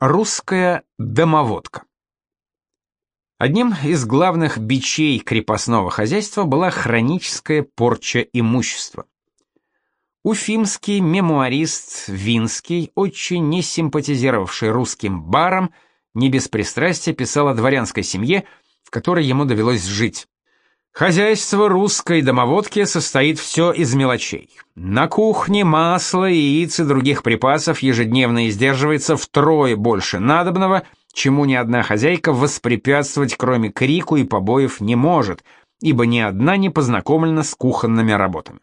Русская домоводка. Одним из главных бичей крепостного хозяйства была хроническая порча имущества. Уфимский мемуарист Винский, очень не симпатизировавший русским барам, не без пристрастия писал о дворянской семье, в которой ему довелось жить. Хозяйство русской домоводки состоит все из мелочей. На кухне масло, яиц и других припасов ежедневно издерживается втрое больше надобного, чему ни одна хозяйка воспрепятствовать, кроме крику и побоев, не может, ибо ни одна не познакомлена с кухонными работами.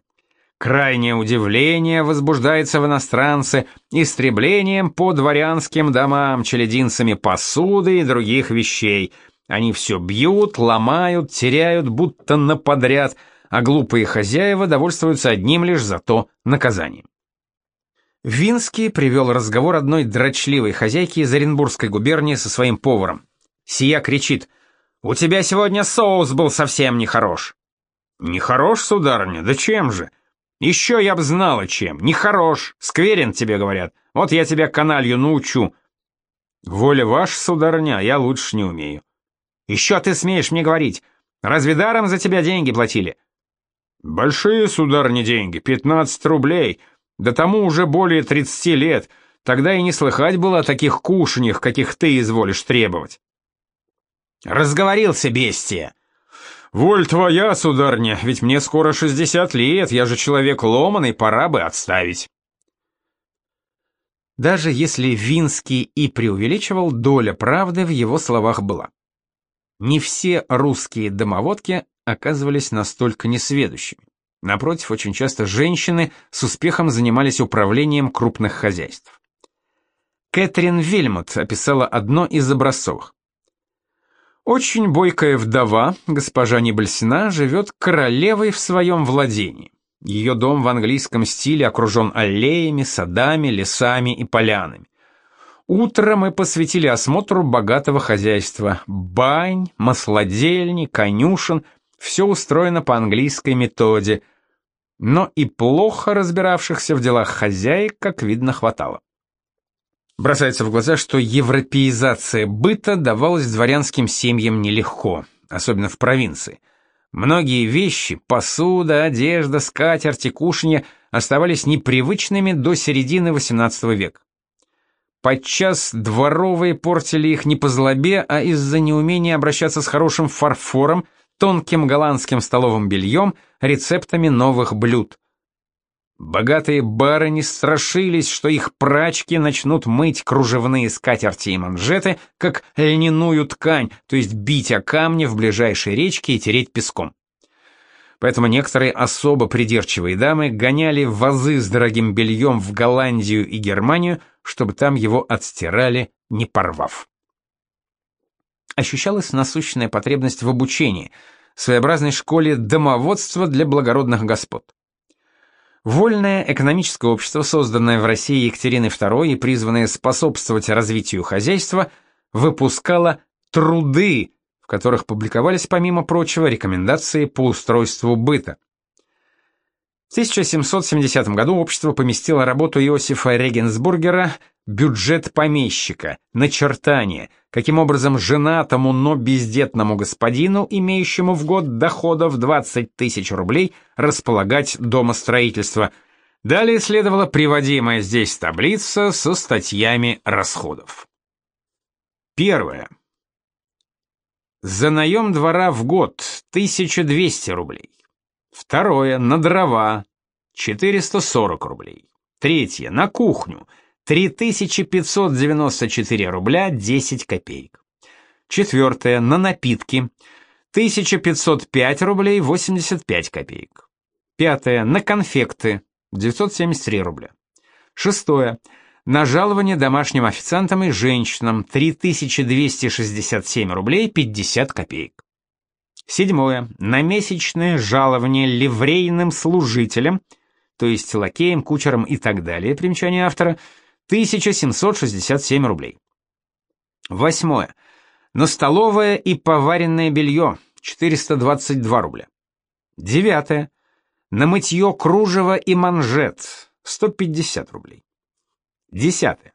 Крайнее удивление возбуждается в иностранце истреблением по дворянским домам челядинцами посуды и других вещей – они все бьют, ломают, теряют, будто на подряд, а глупые хозяева довольствуются одним лишь зато наказанием. Винский привел разговор одной дрочливой хозяйки из Оренбургской губернии со своим поваром. Сия кричит, «У тебя сегодня соус был совсем нехорош». «Нехорош, сударыня? Да чем же?» «Еще я б знала, чем. Нехорош. Скверен тебе, говорят. Вот я тебя каналью научу». «Воля ваша, сударыня, я лучше не умею». Еще ты смеешь мне говорить? Разве даром за тебя деньги платили?» «Большие, сударыня, деньги, 15 рублей. Да тому уже более 30 лет. Тогда и не слыхать было о таких кушаньях, каких ты изволишь требовать». «Разговорился, бестия!» «Воль твоя, сударня, ведь мне скоро 60 лет, я же человек ломаный, пора бы отставить». Даже если Винский и преувеличивал, доля правды в его словах была. Не все русские домоводки оказывались настолько несведущими. Напротив, очень часто женщины с успехом занимались управлением крупных хозяйств. Кэтрин Вильмот описала одно из образцовых. Очень бойкая вдова, госпожа Небольсина, живет королевой в своем владении. Ее дом в английском стиле окружен аллеями, садами, лесами и полянами. Утро мы посвятили осмотру богатого хозяйства. Бань, маслодельни, конюшен — все устроено по английской методе. Но и плохо разбиравшихся в делах хозяек, как видно, хватало. Бросается в глаза, что европеизация быта давалась дворянским семьям нелегко, особенно в провинции. Многие вещи, посуда, одежда, скатерть и кушанье оставались непривычными до середины XVIII века. Подчас дворовые портили их не по злобе, а из-за неумения обращаться с хорошим фарфором, тонким голландским столовым бельем, рецептами новых блюд. Богатые барыни страшились, что их прачки начнут мыть кружевные скатерти и манжеты, как льняную ткань, то есть бить о камни в ближайшей речке и тереть песком. Поэтому некоторые особо придирчивые дамы гоняли вазы с дорогим бельем в Голландию и Германию, чтобы там его отстирали, не порвав. Ощущалась насущная потребность в обучении, своеобразной школе домоводства для благородных господ. Вольное экономическое общество, созданное в России Екатериной II и призванное способствовать развитию хозяйства, выпускало труды, в которых публиковались, помимо прочего, рекомендации по устройству быта. В 1770 году общество поместило работу Иосифа Регенсбургера «Бюджет помещика», начертание, каким образом женатому, но бездетному господину, имеющему в год доходов 20 тысяч рублей, располагать домостроительство. Далее следовала приводимая здесь таблица со статьями расходов. Первое. За наем двора в год 1200 рублей. Второе, на дрова, 440 рублей. Третье, на кухню, 3594 рубля 10 копеек. Четвертое, на напитки, 1505 рублей 85 копеек. Пятое, на конфекты, 973 рубля. Шестое, на жалование домашним официантам и женщинам, 3267 рублей 50 копеек. Седьмое. На месячное жалование ливрейным служителям, то есть лакеям, кучерам и так далее, примечание автора, 1767 рублей. Восьмое. На столовое и поваренное белье, 422 рубля. Девятое. На мытье кружева и манжет, 150 рублей. Десятое.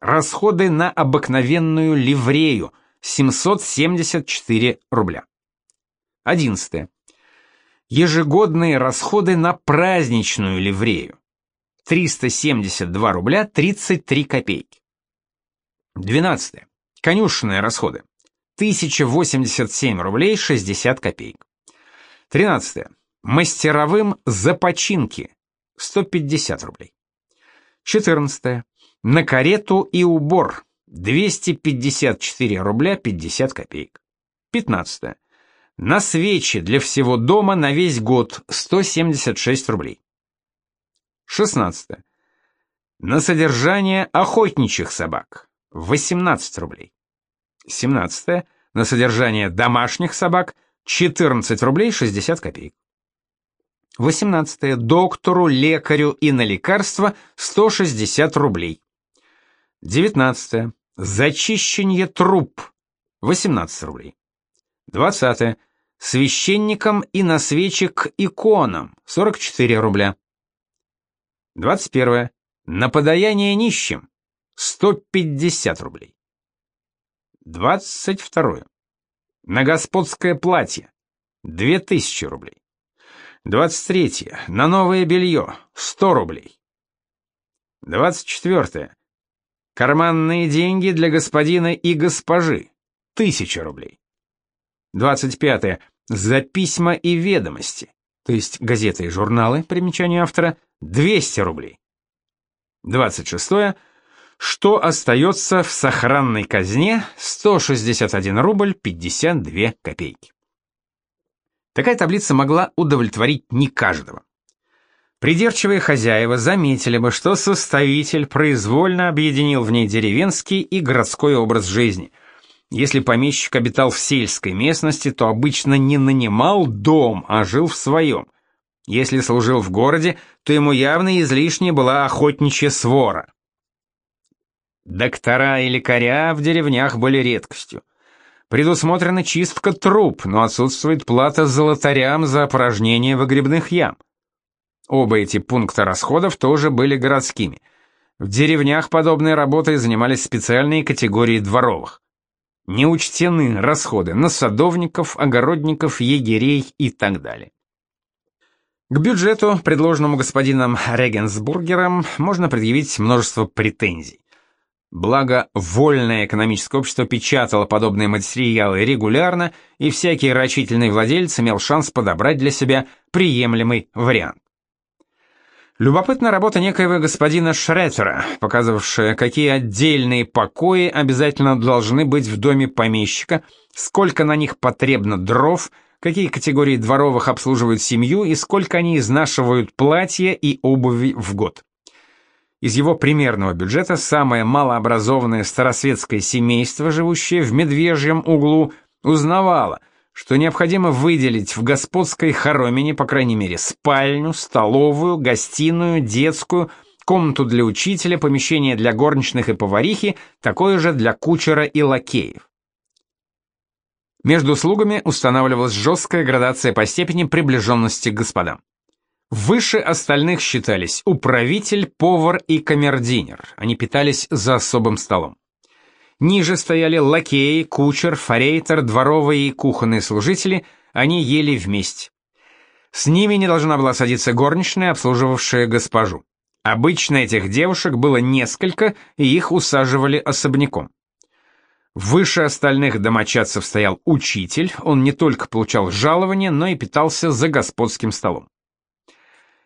Расходы на обыкновенную ливрею 774 рубля. 11. Ежегодные расходы на праздничную ливрею 372 рубля 33 копейки. 12. Конюшенные расходы 1087 рублей 60 копеек. 13. Мастеровым за починки 150 рублей. 14. На карету и убор 254 рубля 50 копеек. 15. На свечи для всего дома на весь год 176 рублей. 16. На содержание охотничьих собак 18 рублей. 17. На содержание домашних собак 14 рублей 60 копеек. 18. Доктору, лекарю и на лекарства 160 рублей. 19. Зачищение труб 18 рублей. 20. Священникам и на свечи к иконам 44 рубля. 21. На подаяние нищим 150 рублей. 22. На господское платье 2000 рублей. 23. На новое белье 100 рублей. 24. Карманные деньги для господина и госпожи. Тысяча рублей. 25. За письма и ведомости, то есть газеты и журналы, примечание автора, 200 рублей. 26. Что остается в сохранной казне 161 рубль 52 копейки. Такая таблица могла удовлетворить не каждого. Придирчивые хозяева заметили бы, что составитель произвольно объединил в ней деревенский и городской образ жизни. Если помещик обитал в сельской местности, то обычно не нанимал дом, а жил в своем. Если служил в городе, то ему явно излишне была охотничья свора. Доктора и лекаря в деревнях были редкостью. Предусмотрена чистка труб, но отсутствует плата золотарям за опорожнение выгребных ям. Оба эти пункта расходов тоже были городскими. В деревнях подобной работой занимались специальные категории дворовых. Не учтены расходы на садовников, огородников, егерей и так далее. К бюджету, предложенному господином Регенсбургером, можно предъявить множество претензий. Благо, вольное экономическое общество печатало подобные материалы регулярно, и всякий рачительный владелец имел шанс подобрать для себя приемлемый вариант. Любопытна работа некоего господина Шреттера, показывавшая, какие отдельные покои обязательно должны быть в доме помещика, сколько на них потребно дров, какие категории дворовых обслуживают семью и сколько они изнашивают платья и обуви в год. Из его примерного бюджета самое малообразованное старосветское семейство, живущее в Медвежьем углу, узнавало – что необходимо выделить в господской хоромине, по крайней мере, спальню, столовую, гостиную, детскую, комнату для учителя, помещение для горничных и поварихи, такое же для кучера и лакеев. Между слугами устанавливалась жесткая градация по степени приближенности к господам. Выше остальных считались управитель, повар и камердинер. Они питались за особым столом. Ниже стояли лакеи, кучер, форейтер, дворовые и кухонные служители, они ели вместе. С ними не должна была садиться горничная, обслуживавшая госпожу. Обычно этих девушек было несколько, и их усаживали особняком. Выше остальных домочадцев стоял учитель, он не только получал жалование, но и питался за господским столом.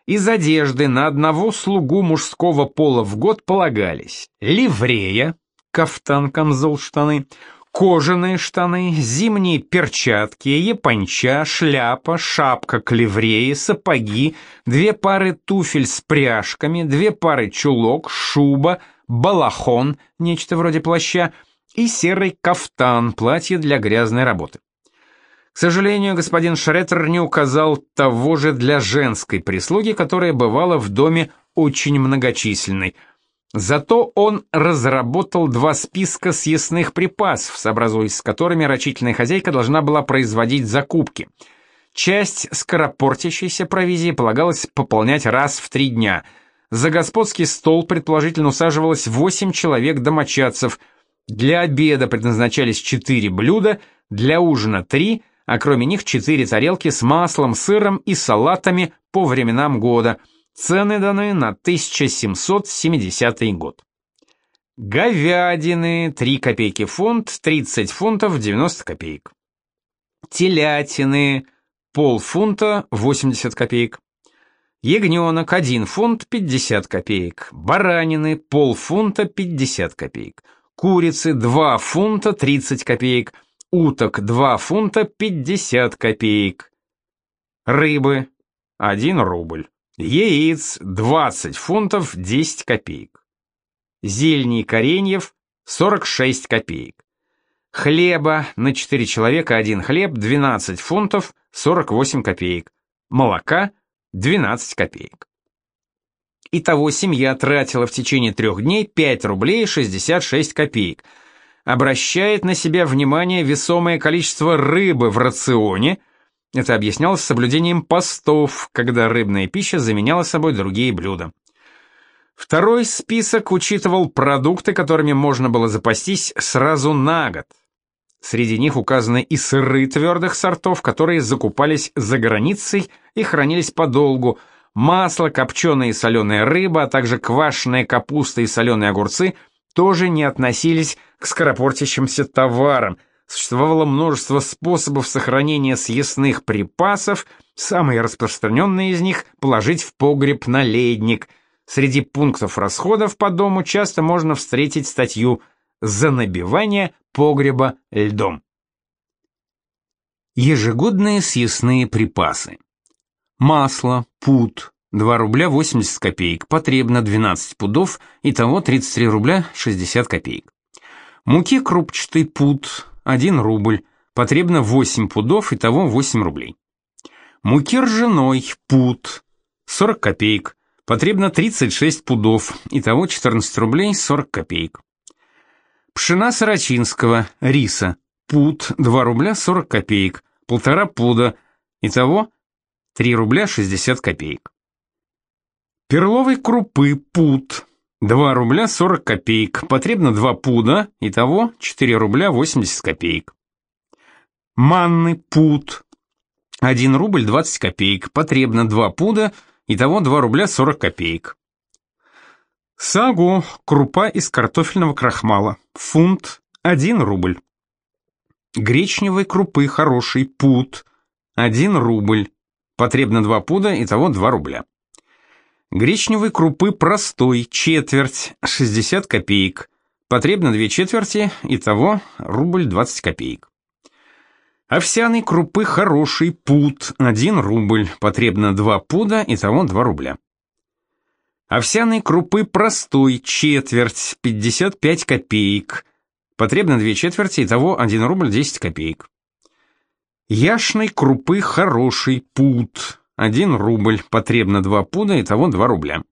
Из одежды на одного слугу мужского пола в год полагались ливрея, кафтан, камзол, штаны, кожаные штаны, зимние перчатки, японча, шляпа, шапка клевреи, сапоги, две пары туфель с пряжками, две пары чулок, шуба, балахон, нечто вроде плаща, и серый кафтан, платье для грязной работы. К сожалению, господин Шреттер не указал того же для женской прислуги, которая бывала в доме очень многочисленной – Зато он разработал два списка съестных припасов, сообразуясь с которыми рачительная хозяйка должна была производить закупки. Часть скоропортящейся провизии полагалось пополнять раз в три дня. за господский стол предположительно усаживалось 8 человек-домочадцев. Для обеда предназначались 4 блюда, для ужина 3, а кроме них 4 тарелки с маслом, сыром и салатами по временам года. Цены даны на 1770 год. Говядины 3 копейки фунт, 30 фунтов 90 копеек. Телятины полфунта 80 копеек. Ягненок 1 фунт 50 копеек. Баранины полфунта 50 копеек. Курицы 2 фунта 30 копеек. Уток 2 фунта 50 копеек. Рыбы 1 рубль. Яиц 20 фунтов 10 копеек. Зелени и кореньев 46 копеек. Хлеба на 4 человека 1 хлеб 12 фунтов 48 копеек. Молока 12 копеек. Итого семья тратила в течение трех дней 5 рублей 66 копеек. Обращает на себя внимание весомое количество рыбы в рационе. Это объяснялось соблюдением постов, когда рыбная пища заменяла собой другие блюда. Второй список учитывал продукты, которыми можно было запастись сразу на год. Среди них указаны и сыры твердых сортов, которые закупались за границей и хранились подолгу, масло, копченая и соленая рыба, а также квашеная капуста и соленые огурцы тоже не относились к скоропортящимся товарам. Существовало множество способов сохранения съестных припасов, самые распространенные из них – положить в погреб на ледник. Среди пунктов расходов по дому часто можно встретить статью «За набивание погреба льдом». Ежегодные съестные припасы. Масло, пуд, 2 рубля 80 копеек, потребно 12 пудов, итого 33 рубля 60 копеек. Муки крупчатый пуд, 1 рубль, потребно 8 пудов, итого 8 рублей. Муки ржаной, пуд, 40 копеек, потребно 36 пудов, итого 14 рублей 40 копеек. Пшена сарачинского, риса, пуд, 2 рубля 40 копеек, полтора пуда, итого 3 рубля 60 копеек. Перловой крупы пуд 2 рубля 40 копеек, потребно 2 пуда, итого 4 рубля 80 копеек. Манны пуд. 1 рубль 20 копеек, потребно 2 пуда, итого 2 рубля 40 копеек. Сагу. Крупа из картофельного крахмала, фунт. 1 рубль. Гречневой крупы. Хороший пуд. 1 рубль. Потребно 2 пуда, итого 2 рубля. Гречневой крупы простой, четверть, 60 копеек. Потребно 2 четверти, итого рубль 20 копеек. Овсяной крупы хороший пуд, 1 рубль. Потребно 2 пуда, итого 2 рубля. Овсяной крупы простой, четверть, 55 копеек. Потребно 2 четверти, итого 1 рубль 10 копеек. Яшной крупы хороший пуд, 1 рубль, потребно 2 пуда, итого 2 рубля.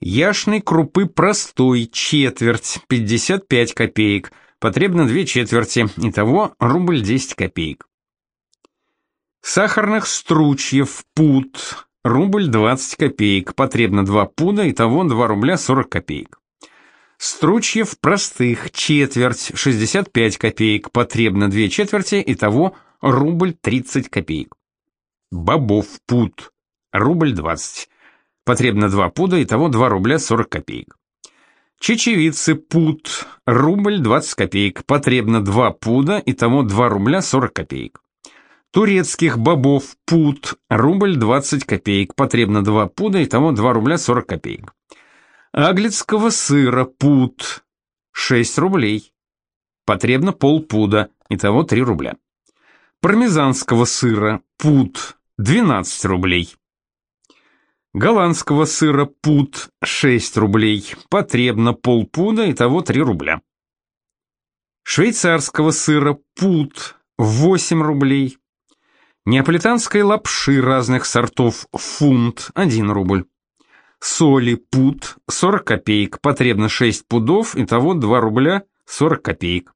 Яшной крупы простой, четверть, 55 копеек, потребно 2 четверти, итого рубль 10 копеек. Сахарных стручьев пуд, рубль 20 копеек, потребно 2 пуда, итого 2 рубля 40 копеек. Стручьев простых, четверть, 65 копеек, потребно 2 четверти, итого рубль 30 копеек. Бобов пуд, рубль 20. Потребно 2 пуда, итого 2 рубля 40 копеек. Чечевицы пуд, рубль 20 копеек, потребно 2 пуда, итого 2 рубля 40 копеек. Турецких бобов пуд, рубль 20 копеек, потребно 2 пуда, итого 2 рубля 40 копеек. Аглицкого сыра пуд 6 рублей. Потребно полпуда, итого 3 рубля. Пармезанского сыра пуд 12 рублей. Голландского сыра пуд 6 рублей. Потребно полпуда, итого 3 рубля. Швейцарского сыра пуд 8 рублей. Неаполитанской лапши разных сортов фунт 1 рубль соли пуд 40 копеек, потребно 6 пудов, итого 2 рубля 40 копеек.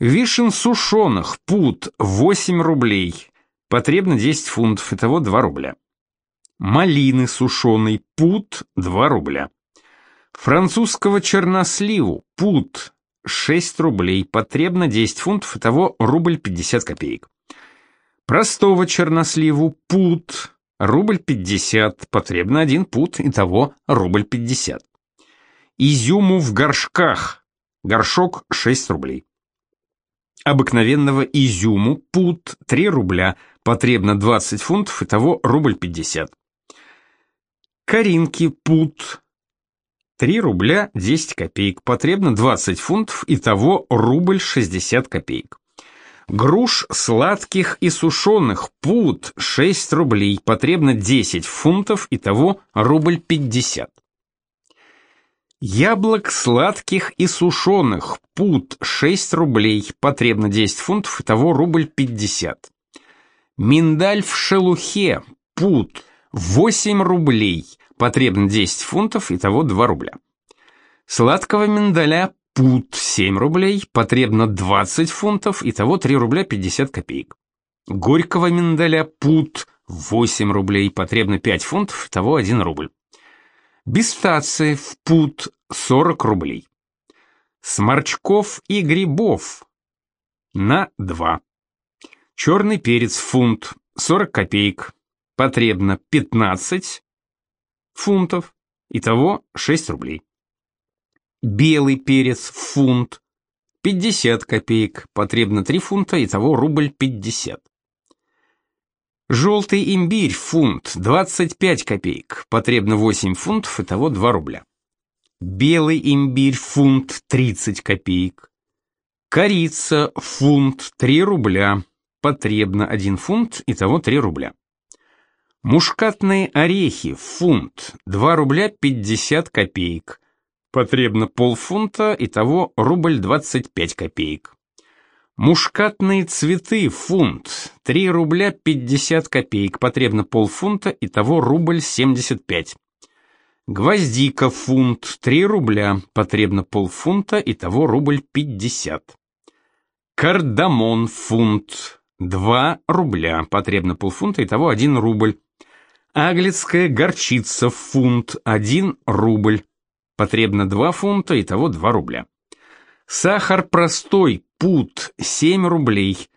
Вишен сушеных пуд 8 рублей, потребно 10 фунтов, итого 2 рубля. Малины сушеной пуд 2 рубля. Французского черносливу пуд 6 рублей, потребно 10 фунтов, итого рубль 50 копеек. Простого черносливу пуд рубль 50, потребно 1 пуд, итого рубль 50. Изюму в горшках, горшок 6 рублей. Обыкновенного изюму пуд 3 рубля, потребно 20 фунтов, итого рубль 50. Каринки пуд 3 рубля 10 копеек, потребно 20 фунтов, итого рубль 60 копеек. Груш сладких и сушеных пуд 6 рублей, потребно 10 фунтов, итого рубль 50. Яблок сладких и сушеных пуд 6 рублей, потребно 10 фунтов, итого рубль 50. Миндаль в шелухе пуд 8 рублей, потребно 10 фунтов, итого 2 рубля. Сладкого миндаля пуд 7 рублей, потребно 20 фунтов, итого 3 рубля 50 копеек. Горького миндаля пуд 8 рублей, потребно 5 фунтов, итого 1 рубль. Бестации в пуд 40 рублей. Сморчков и грибов на 2. Черный перец фунт 40 копеек, потребно 15 фунтов, итого 6 рублей. Белый перец фунт 50 копеек, потребно 3 фунта, итого рубль 50. Желтый имбирь фунт 25 копеек, потребно 8 фунтов, итого 2 рубля. Белый имбирь фунт 30 копеек. Корица фунт 3 рубля, потребно 1 фунт, итого 3 рубля. Мушкатные орехи, фунт, 2 рубля 50 копеек. Потребно полфунта, итого рубль 25 копеек. Мушкатные цветы, фунт, 3 рубля 50 копеек. Потребно полфунта, итого рубль 75. Гвоздика, фунт, 3 рубля. Потребно полфунта, итого рубль 50. Кардамон, фунт, 2 рубля. Потребно полфунта, итого 1 рубль. Аглицкая горчица фунт 1 рубль. Потребно 2 фунта, итого 2 рубля. Сахар простой, пуд 7 рублей.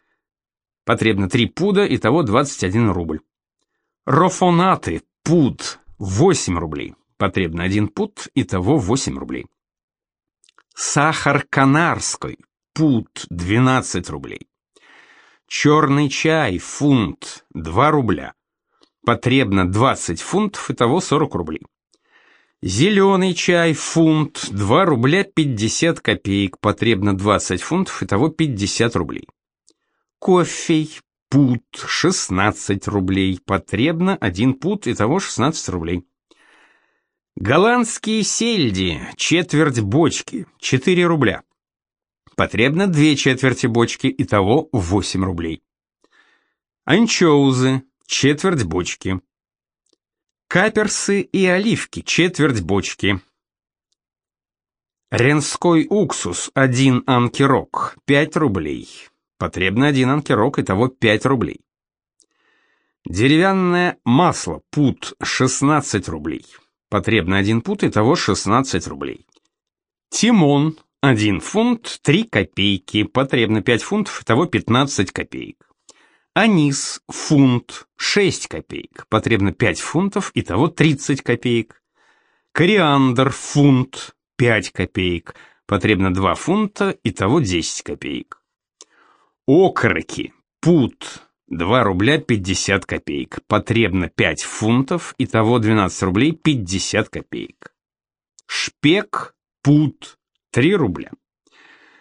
Потребно 3 пуда, итого 21 рубль. Рофонаты, пуд 8 рублей. Потребно 1 пуд, итого 8 рублей. Сахар канарской, пуд 12 рублей. Черный чай, фунт 2 рубля. Потребно 20 фунтов, итого 40 рублей. Зеленый чай, фунт, 2 рубля 50 копеек, потребно 20 фунтов, итого 50 рублей. Кофе, пут, 16 рублей, потребно 1 пут, итого 16 рублей. Голландские сельди, четверть бочки, 4 рубля. Потребно 2 четверти бочки, итого 8 рублей. Анчоузы, четверть бочки. Каперсы и оливки, четверть бочки. Ренской уксус, один анкерок, 5 рублей. Потребно один анкерок, итого 5 рублей. Деревянное масло, пут, 16 рублей. Потребно один пут, итого 16 рублей. Тимон, 1 фунт, 3 копейки. Потребно 5 фунтов, итого 15 копеек. Анис – фунт, 6 копеек. Потребно 5 фунтов, итого 30 копеек. Кориандр – фунт, 5 копеек. Потребно 2 фунта, итого 10 копеек. Окроки – пут, 2 рубля 50 копеек. Потребно 5 фунтов, итого 12 рублей 50 копеек. Шпек – пут, 3 рубля.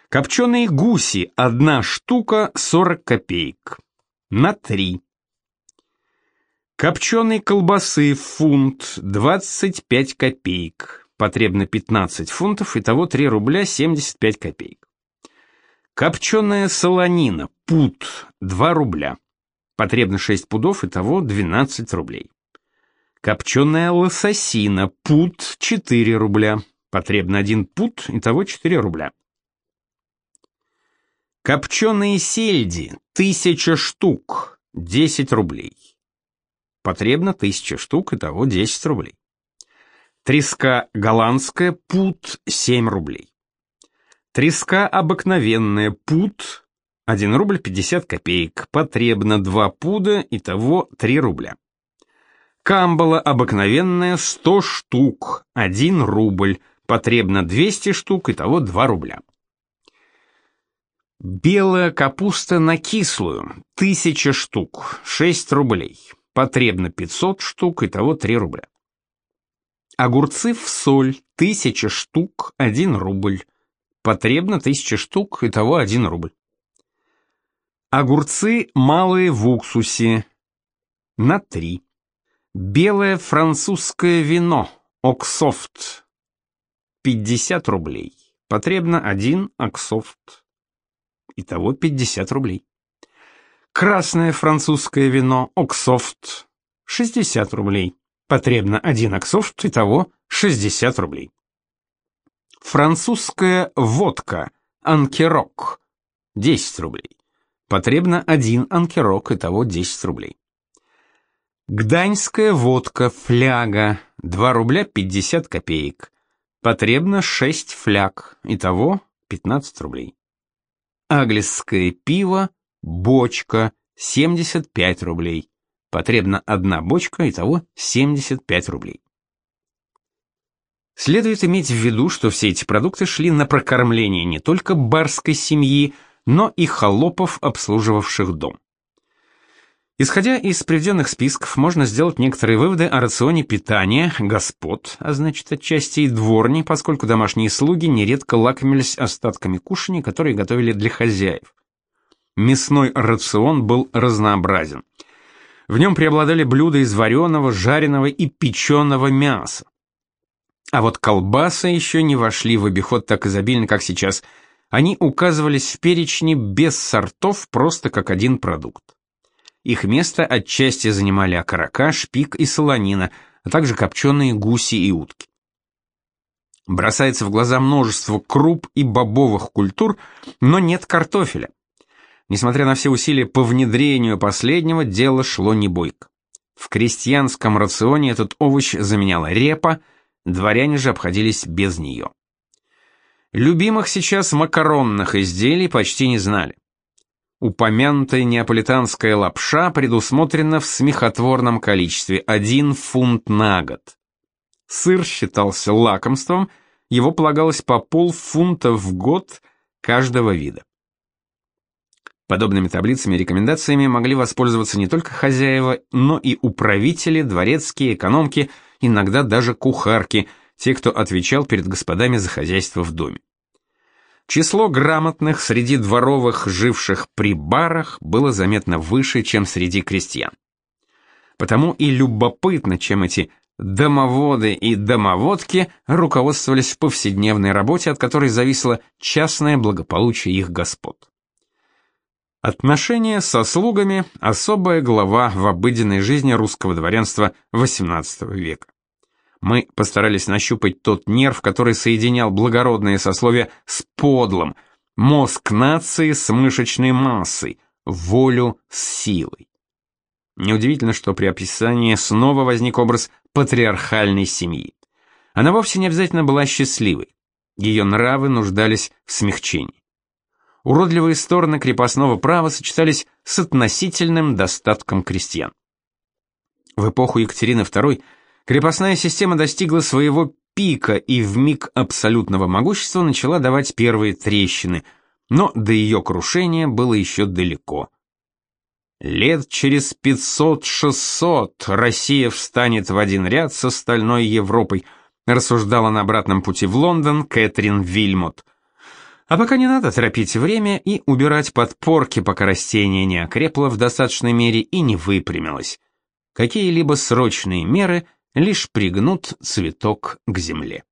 Копченые гуси – одна штука 40 копеек на 3. Копченой колбасы фунт 25 копеек. Потребно 15 фунтов, итого 3 рубля 75 копеек. Копченая солонина, пуд, 2 рубля. Потребно 6 пудов, итого 12 рублей. Копченая лососина, пуд, 4 рубля. Потребно 1 пуд, итого 4 рубля. Копченые сельди, тысяча штук, 10 рублей. потребно 1000 штук, итого 10 рублей. Треска голландская, пуд 7 рублей. Треска обыкновенная, пуд 1 рубль 50 копеек, потребно 2 пуда, итого 3 рубля. Камбала обыкновенная 100 штук, 1 рубль, потребно 200 штук, итого 2 рубля. Белая капуста на кислую, 1000 штук, 6 рублей, потребно 500 штук, итого 3 рубля. Огурцы в соль, 1000 штук, 1 рубль, потребно 1000 штук, итого 1 рубль. Огурцы малые в уксусе, на 3 Белое французское вино, Оксофт, 50 рублей. Потребно один Оксофт. Итого 50 рублей. Красное французское вино, Оксофт, 60 рублей. Потребно один Оксофт, итого 60 рублей. Французская водка, Анкерок, 10 рублей. Потребно один Анкерок, итого 10 рублей. Гданьская водка, фляга, 2 рубля 50 копеек. Потребно 6 фляг, итого 15 рублей. Аглесское пиво, бочка, 75 рублей. Потребна одна бочка, итого 75 рублей. Следует иметь в виду, что все эти продукты шли на прокормление не только барской семьи, но и холопов, обслуживавших дом. Исходя из приведенных списков, можно сделать некоторые выводы о рационе питания господ, а значит отчасти и дворни, поскольку домашние слуги нередко лакомились остатками кушаний, которые готовили для хозяев. Мясной рацион был разнообразен. В нем преобладали блюда из вареного, жареного и печеного мяса. А вот колбасы еще не вошли в обиход так изобильно, как сейчас. Они указывались в перечне без сортов, просто как один продукт. Их место отчасти занимали окорока, шпик и солонина, а также копченые гуси и утки. Бросается в глаза множество круп и бобовых культур, но нет картофеля. Несмотря на все усилия по внедрению последнего, дело шло не бойко. В крестьянском рационе этот овощ заменяла репа, дворяне же обходились без нее. Любимых сейчас макаронных изделий почти не знали. Упомянутая неаполитанская лапша предусмотрена в смехотворном количестве – один фунт на год. Сыр считался лакомством, его полагалось по полфунта в год каждого вида. Подобными таблицами и рекомендациями могли воспользоваться не только хозяева, но и управители, дворецкие, экономки, иногда даже кухарки, те, кто отвечал перед господами за хозяйство в доме. Число грамотных среди дворовых, живших при барах, было заметно выше, чем среди крестьян. Потому и любопытно, чем эти домоводы и домоводки руководствовались в повседневной работе, от которой зависело частное благополучие их господ. Отношения со слугами – особая глава в обыденной жизни русского дворянства XVIII века мы постарались нащупать тот нерв, который соединял благородные сословия с подлым, мозг нации с мышечной массой, волю с силой. Неудивительно, что при описании снова возник образ патриархальной семьи. Она вовсе не обязательно была счастливой. Ее нравы нуждались в смягчении. Уродливые стороны крепостного права сочетались с относительным достатком крестьян. В эпоху Екатерины II Крепостная система достигла своего пика и в миг абсолютного могущества начала давать первые трещины, но до ее крушения было еще далеко. Лет через 500-600 Россия встанет в один ряд с остальной Европой, рассуждала на обратном пути в Лондон Кэтрин Вильмот. А пока не надо торопить время и убирать подпорки, пока растение не окрепло в достаточной мере и не выпрямилось. Какие-либо срочные меры лишь пригнут цветок к земле.